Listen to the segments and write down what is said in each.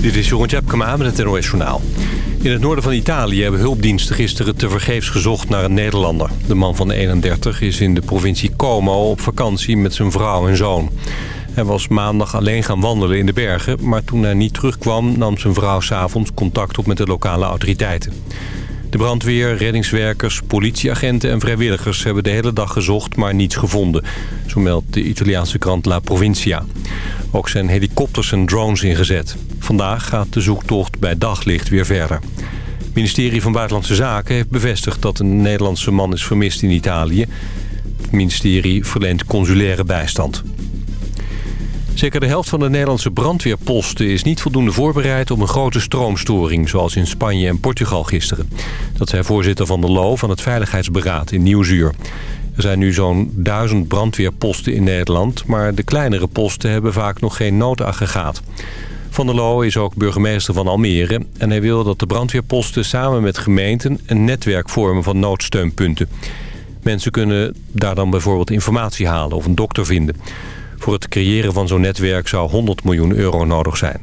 Dit is Jeroen Tjepkema met het NOS Journaal. In het noorden van Italië hebben hulpdiensten gisteren tevergeefs gezocht naar een Nederlander. De man van 31 is in de provincie Como op vakantie met zijn vrouw en zoon. Hij was maandag alleen gaan wandelen in de bergen... maar toen hij niet terugkwam nam zijn vrouw s'avonds contact op met de lokale autoriteiten. De brandweer, reddingswerkers, politieagenten en vrijwilligers hebben de hele dag gezocht, maar niets gevonden. Zo meldt de Italiaanse krant La Provincia. Ook zijn helikopters en drones ingezet. Vandaag gaat de zoektocht bij daglicht weer verder. Het ministerie van Buitenlandse Zaken heeft bevestigd dat een Nederlandse man is vermist in Italië. Het ministerie verleent consulaire bijstand. Zeker de helft van de Nederlandse brandweerposten is niet voldoende voorbereid op een grote stroomstoring, zoals in Spanje en Portugal gisteren. Dat zei voorzitter Van der Loo van het Veiligheidsberaad in Nieuwzuur. Er zijn nu zo'n duizend brandweerposten in Nederland, maar de kleinere posten hebben vaak nog geen noodaggregaat. Van der Loo is ook burgemeester van Almere en hij wil dat de brandweerposten samen met gemeenten een netwerk vormen van noodsteunpunten. Mensen kunnen daar dan bijvoorbeeld informatie halen of een dokter vinden. Voor het creëren van zo'n netwerk zou 100 miljoen euro nodig zijn.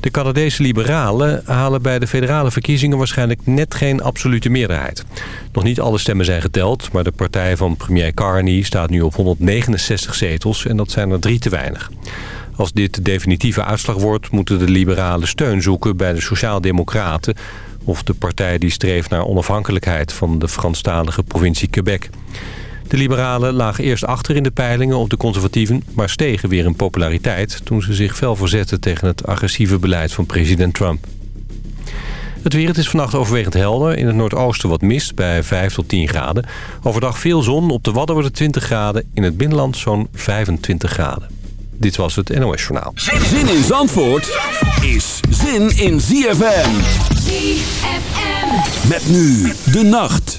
De Canadese liberalen halen bij de federale verkiezingen waarschijnlijk net geen absolute meerderheid. Nog niet alle stemmen zijn geteld, maar de partij van premier Carney staat nu op 169 zetels en dat zijn er drie te weinig. Als dit de definitieve uitslag wordt, moeten de liberalen steun zoeken bij de Sociaaldemocraten of de partij die streeft naar onafhankelijkheid van de Franstalige provincie Quebec. De liberalen lagen eerst achter in de peilingen op de conservatieven... maar stegen weer in populariteit toen ze zich fel verzetten... tegen het agressieve beleid van president Trump. Het weer, het is vannacht overwegend helder. In het noordoosten wat mist bij 5 tot 10 graden. Overdag veel zon, op de Wadden wordt het 20 graden. In het binnenland zo'n 25 graden. Dit was het NOS Journaal. Zin in Zandvoort is zin in ZFM. ZFM. Met nu de nacht.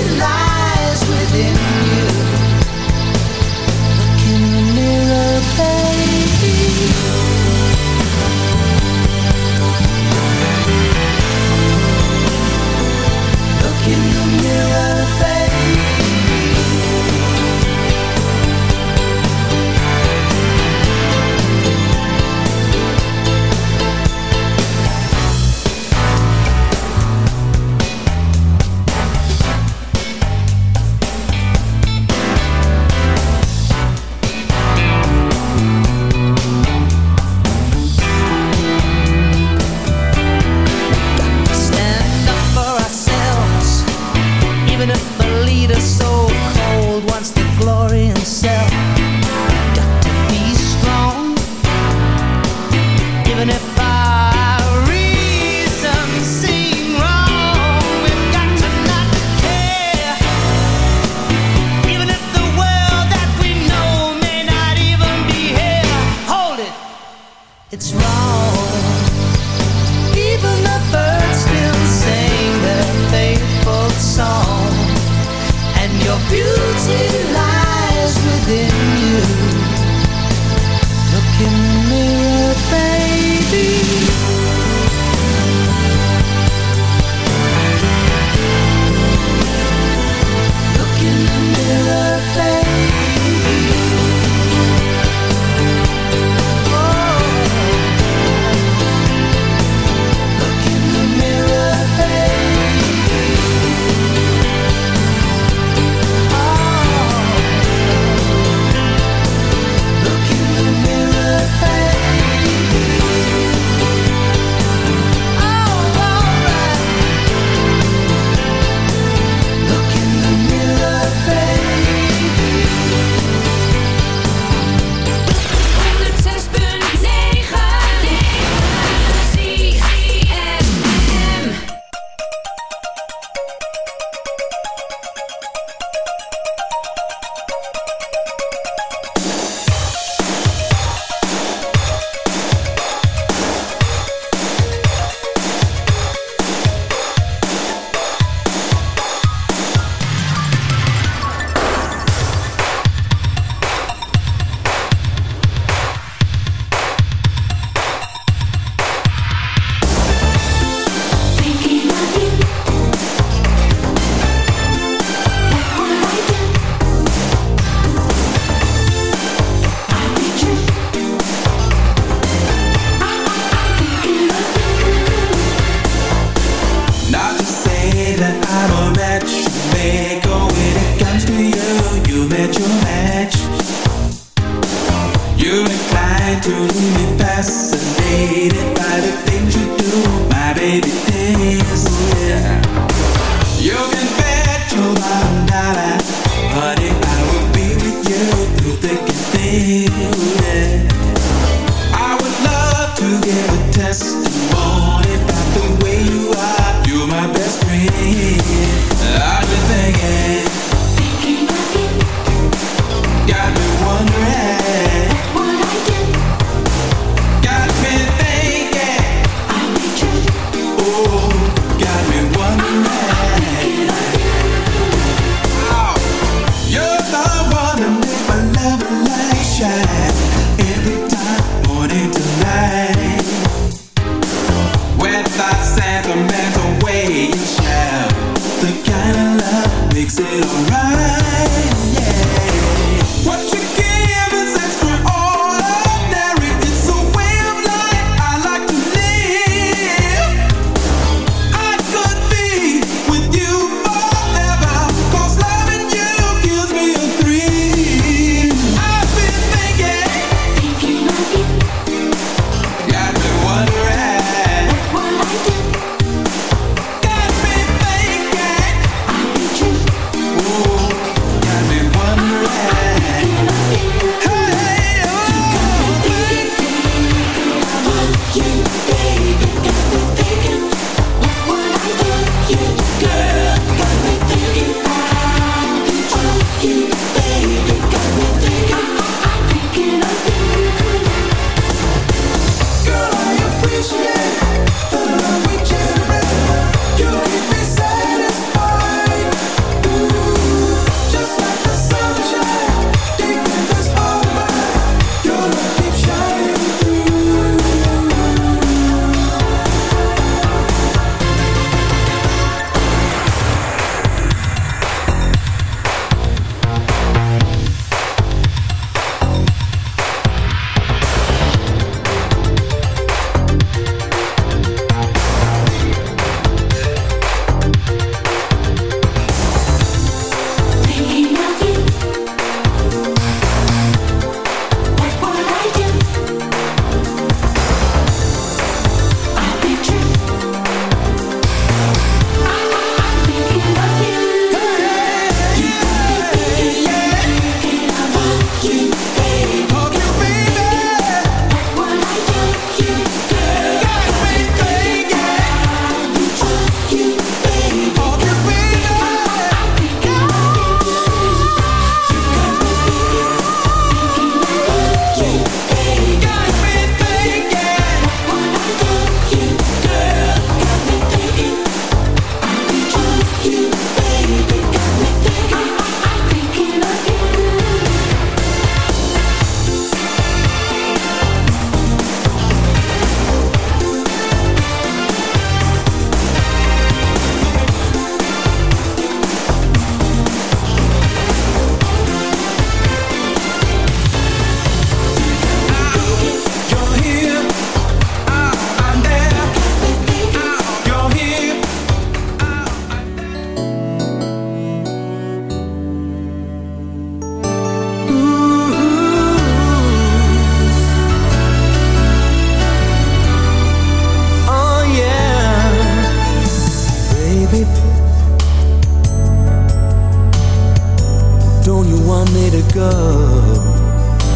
to go.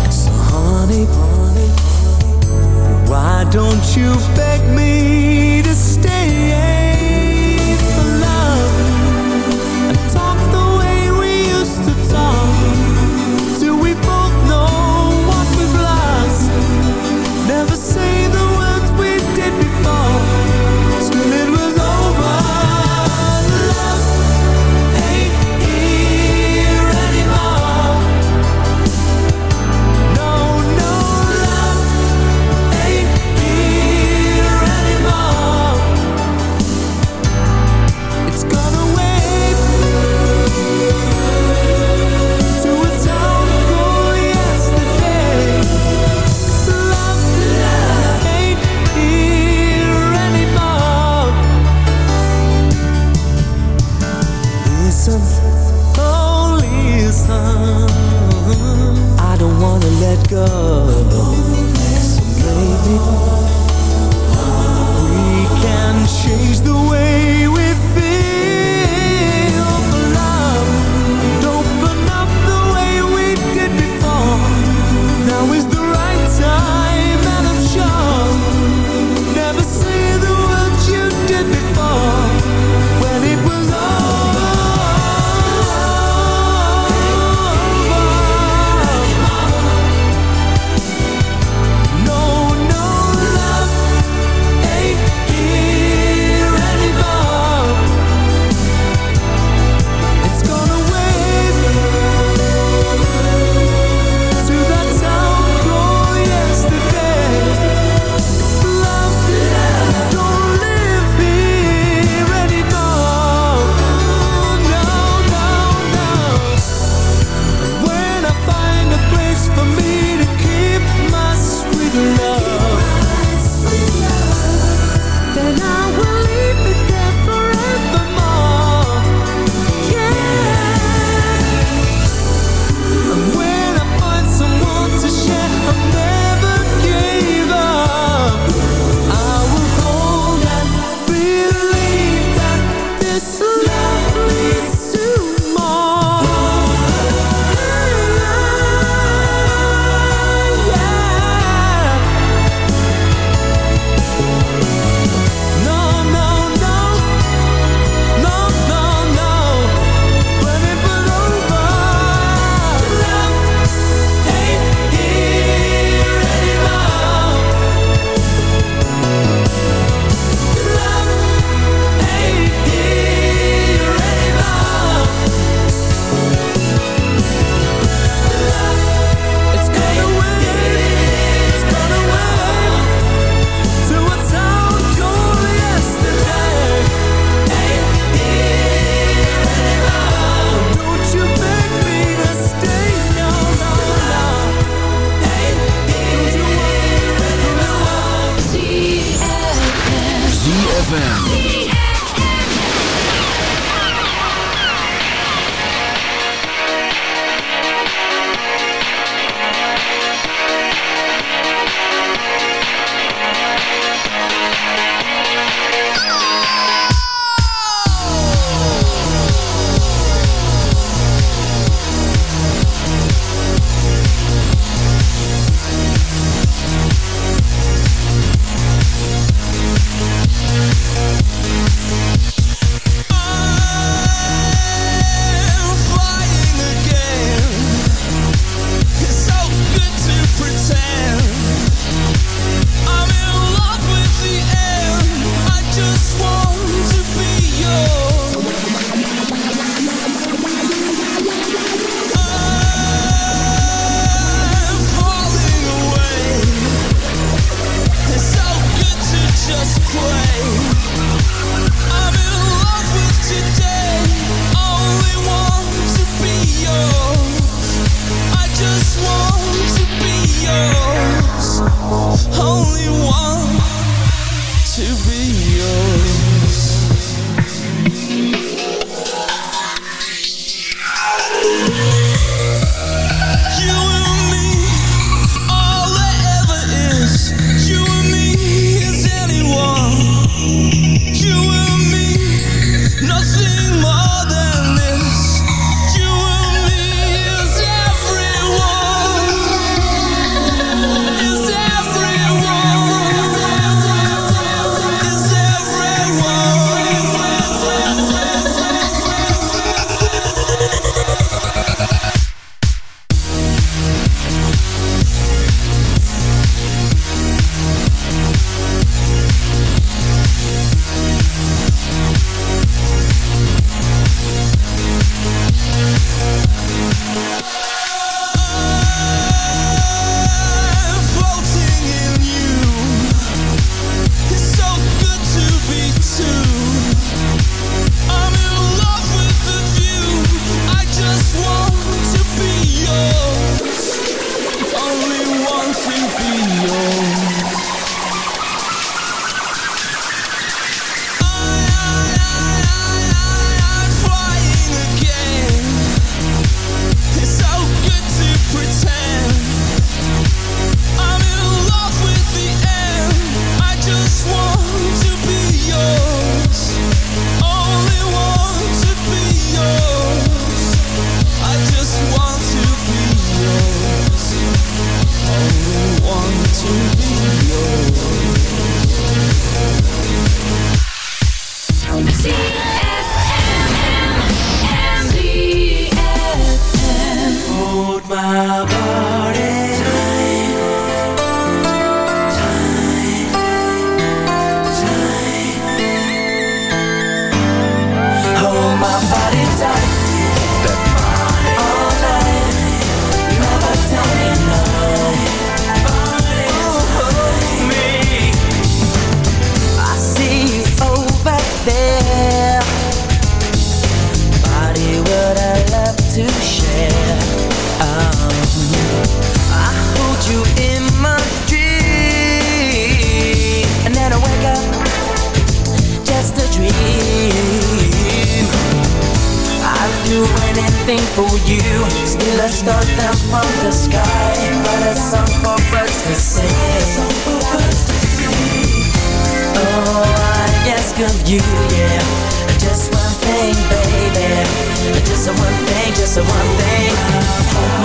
So, honey, honey, why don't you beg me to stay?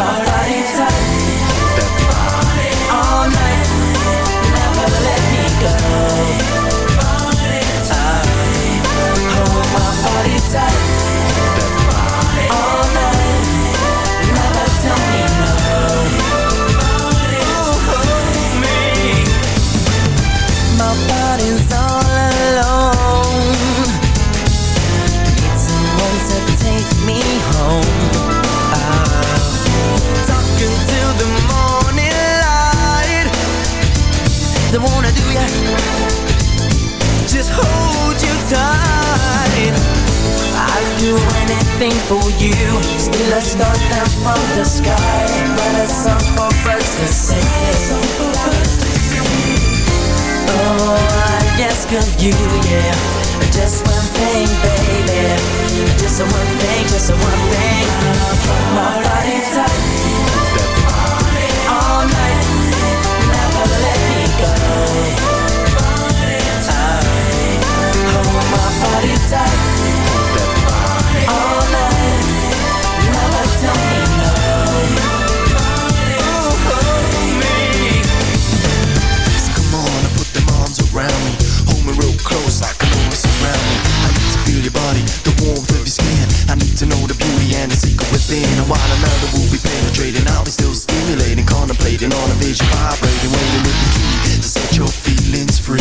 heart. Let's start them from the sky. But a song for birds to sing Oh, I ask of you, yeah. Just one thing, baby. Just a one thing, just a one thing. My body's up. feel your body, the warmth of your skin. I need to know the beauty and the secret within. And while another will be penetrating, I'll be still stimulating, contemplating on a vision, vibrating, waiting with the key to set your feelings free.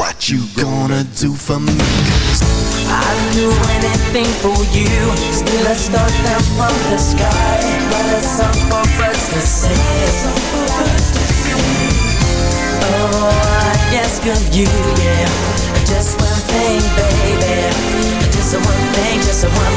What you gonna do for me? Cause I'd do anything for you. Still, I start down from the sky. But a song for birds to sing. Oh, I ask of you, yeah, just one thing bang just a one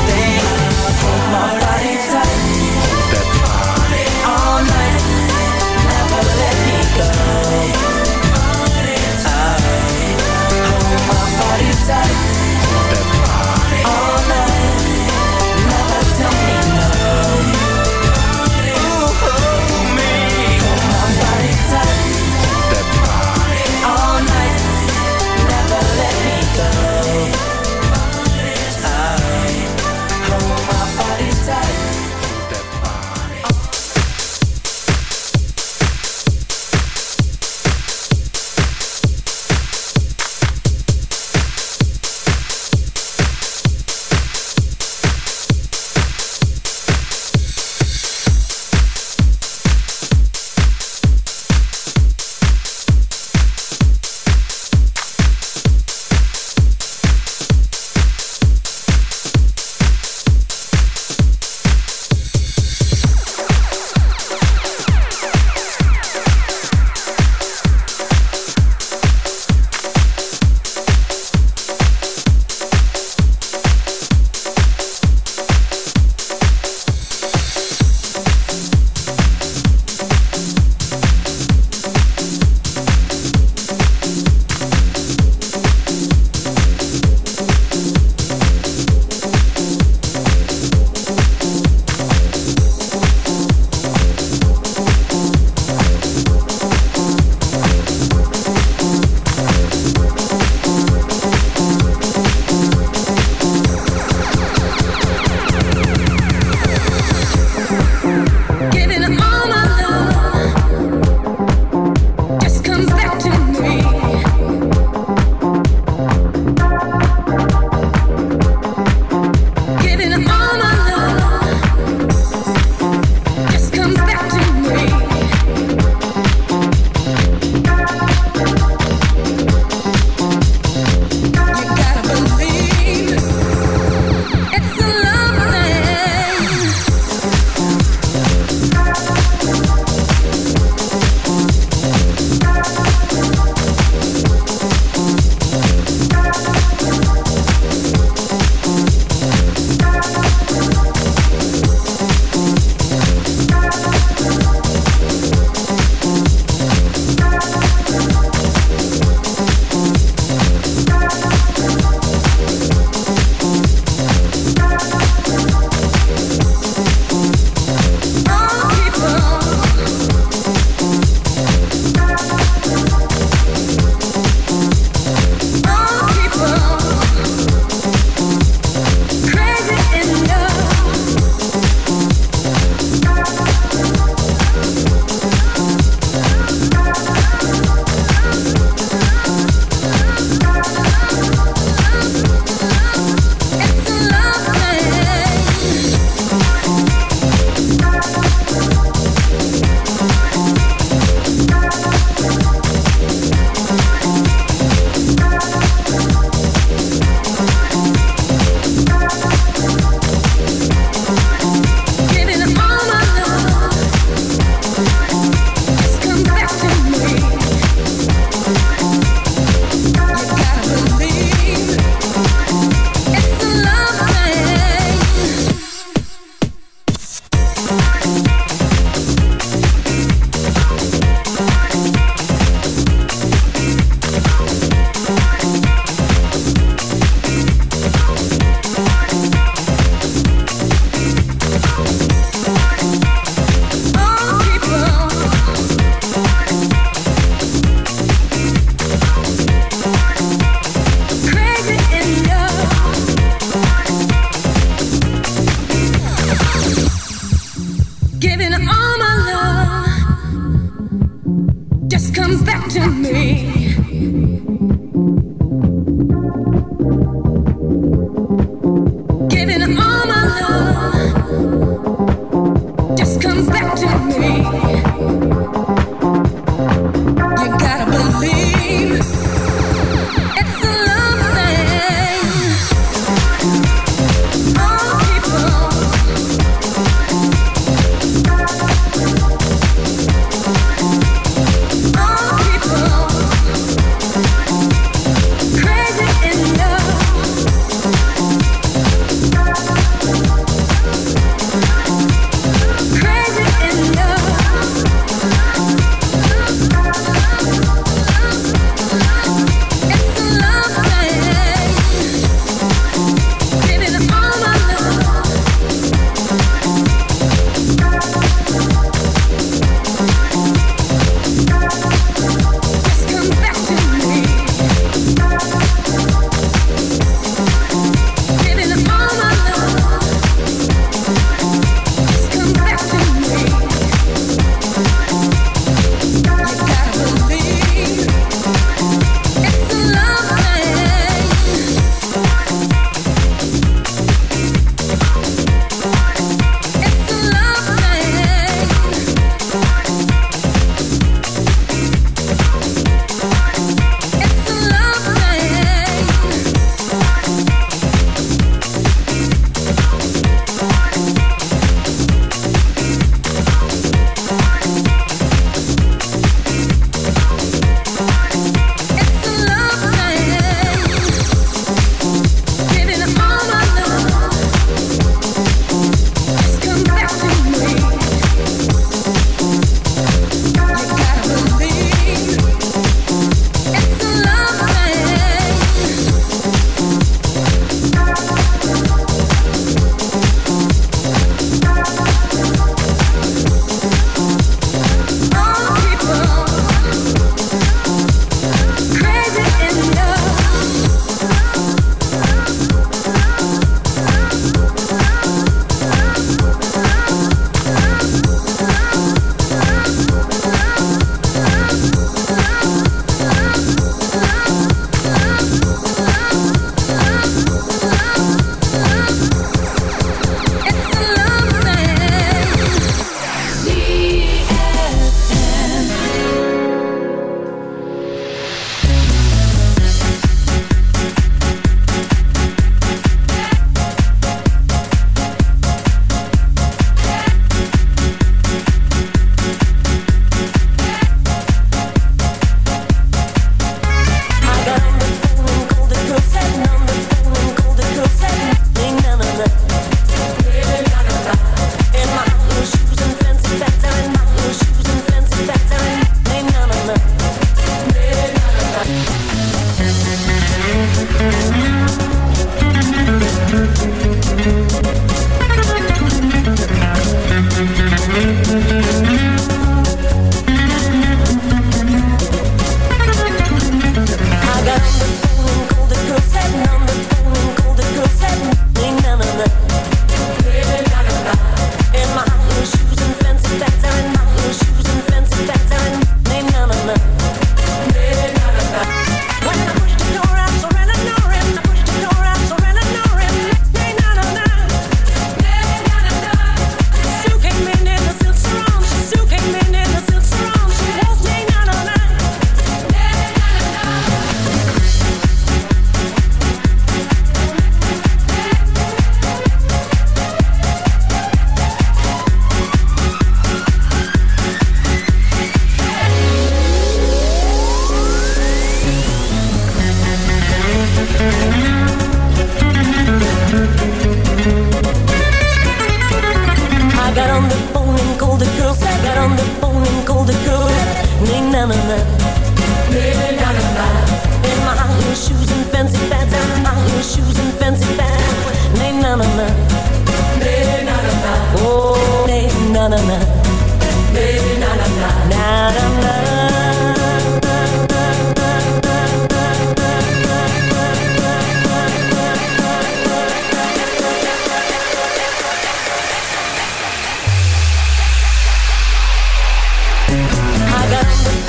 I'm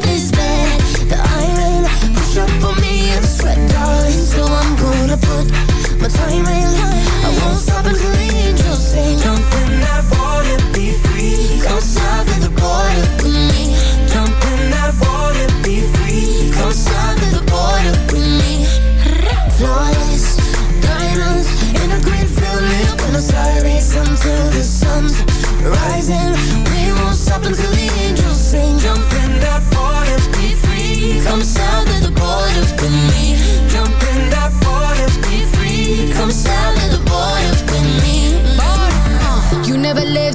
time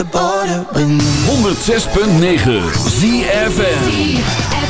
the border me. 106.9 ZFN